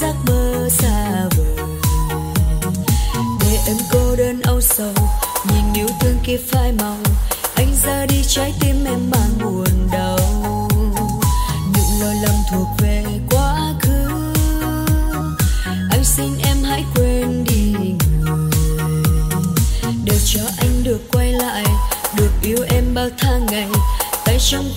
giấc mơ xa vời. Để em cô đơn âu sầu, nhìn yêu thương kia phai màu, anh ra đi trái tim em mang buồn đau. Những lo lắng thuộc về quá khứ, anh xin em hãy quên đi người. Để cho anh được quay lại, được yêu em bao tháng ngày, tay trong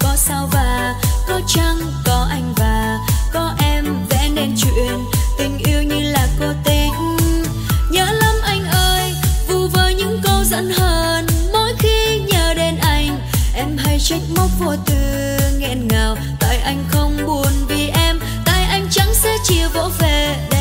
có sao và, có trăng, có anh và, có em vẽ nên chuyện. Tình yêu như là cô tình nhớ lắm anh ơi, vu vơ những câu giận hờn. Mỗi khi nhớ đến anh, em hay trách móc vô tư, nghẹn ngào. Tại anh không buồn vì em, tại anh chẳng sẽ chia vỗ về để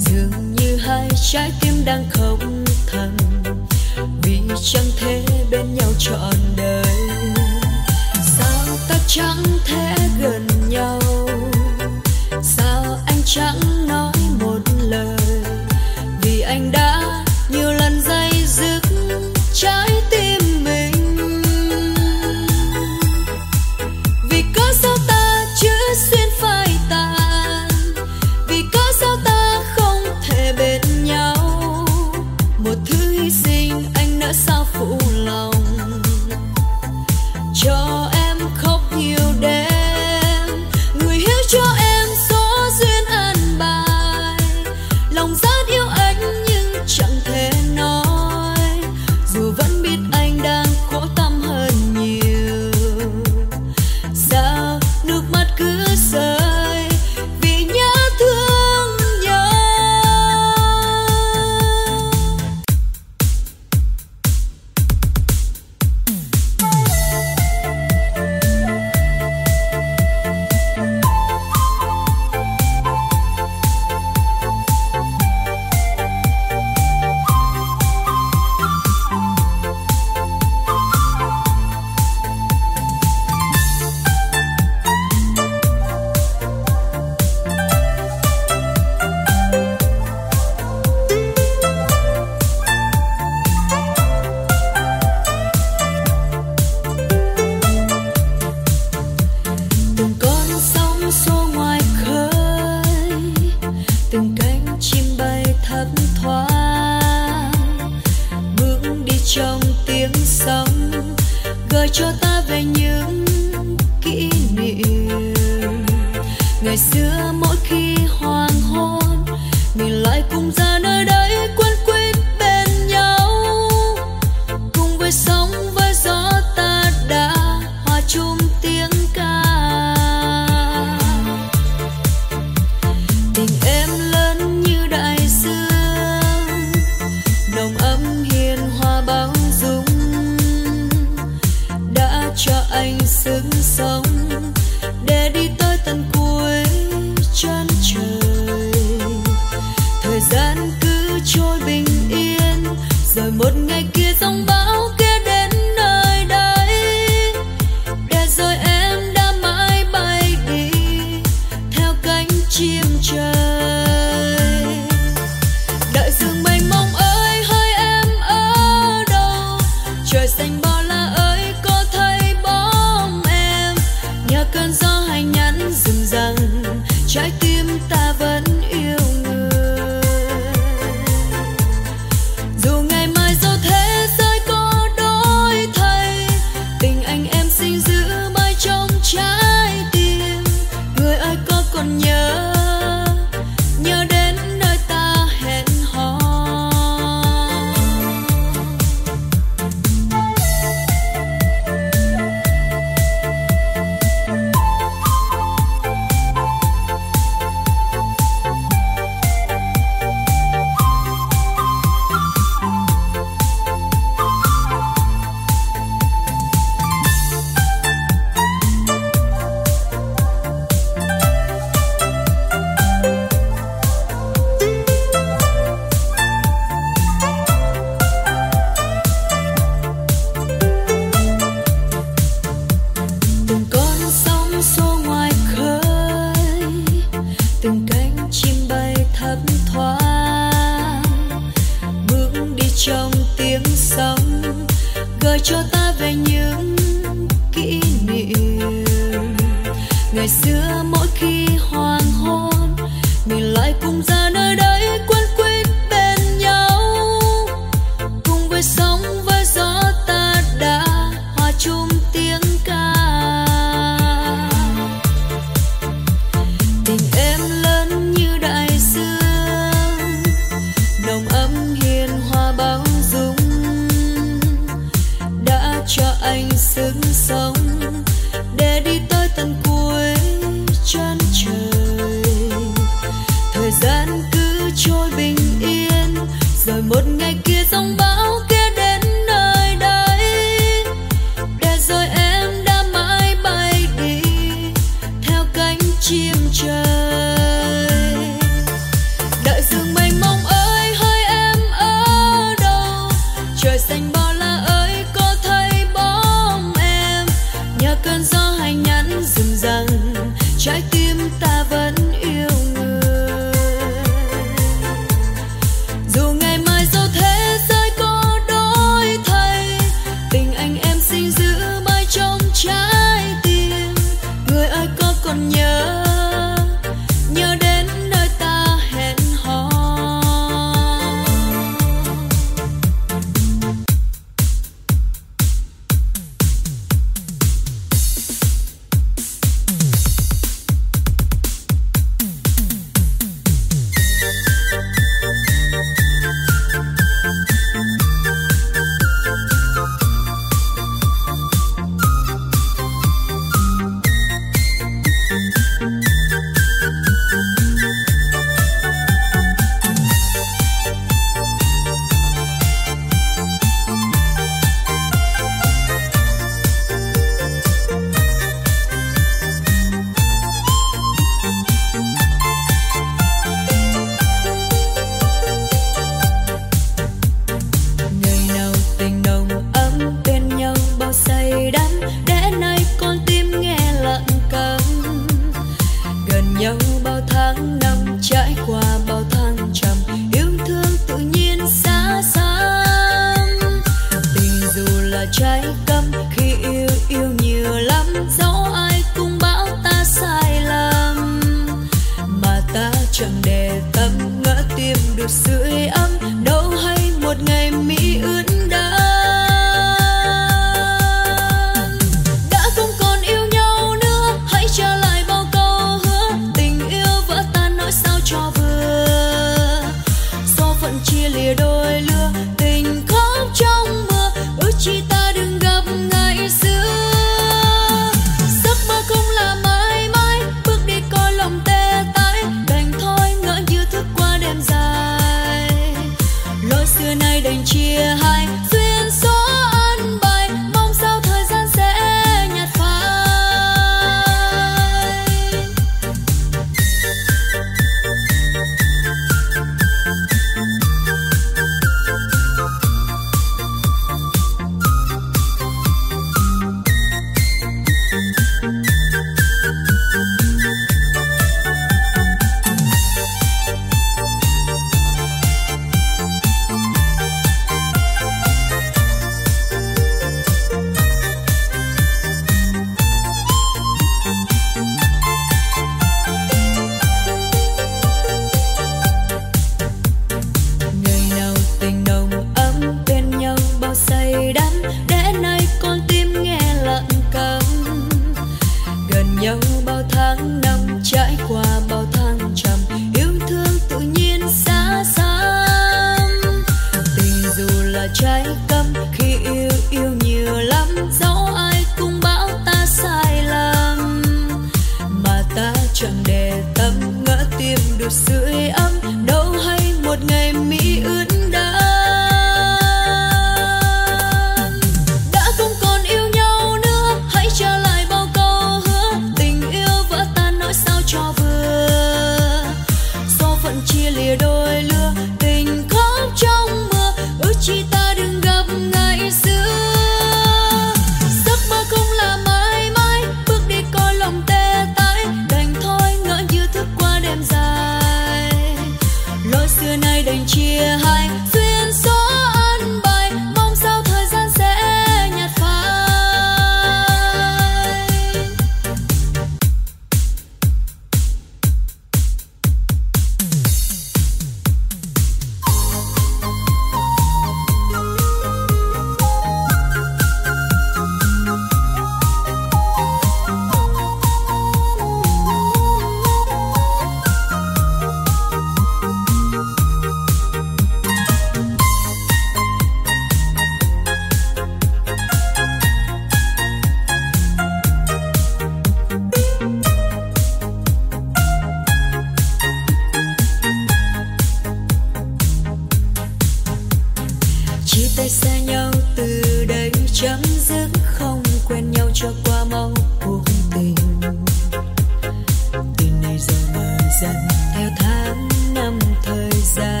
năm thời gian.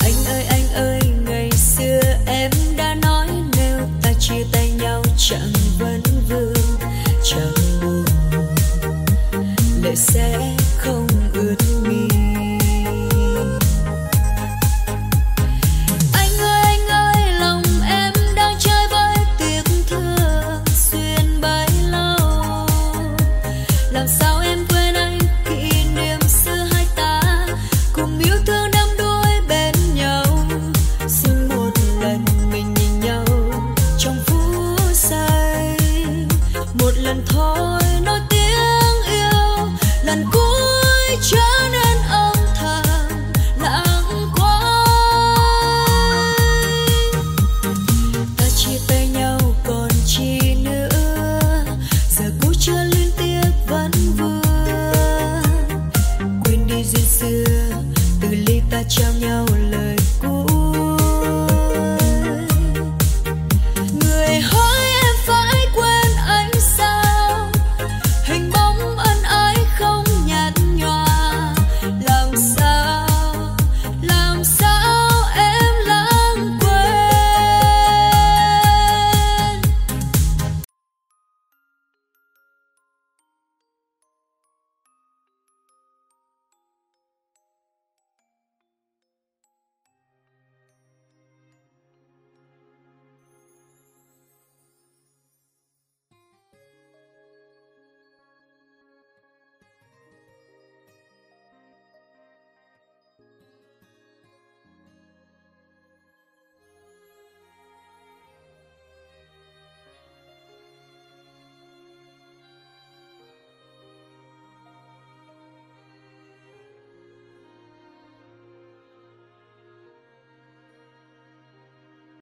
anh ơi anh ơi, ngày xưa em đã nói nếu ta chia tay nhau chẳng vấn vương, chẳng buồn. Lời sẽ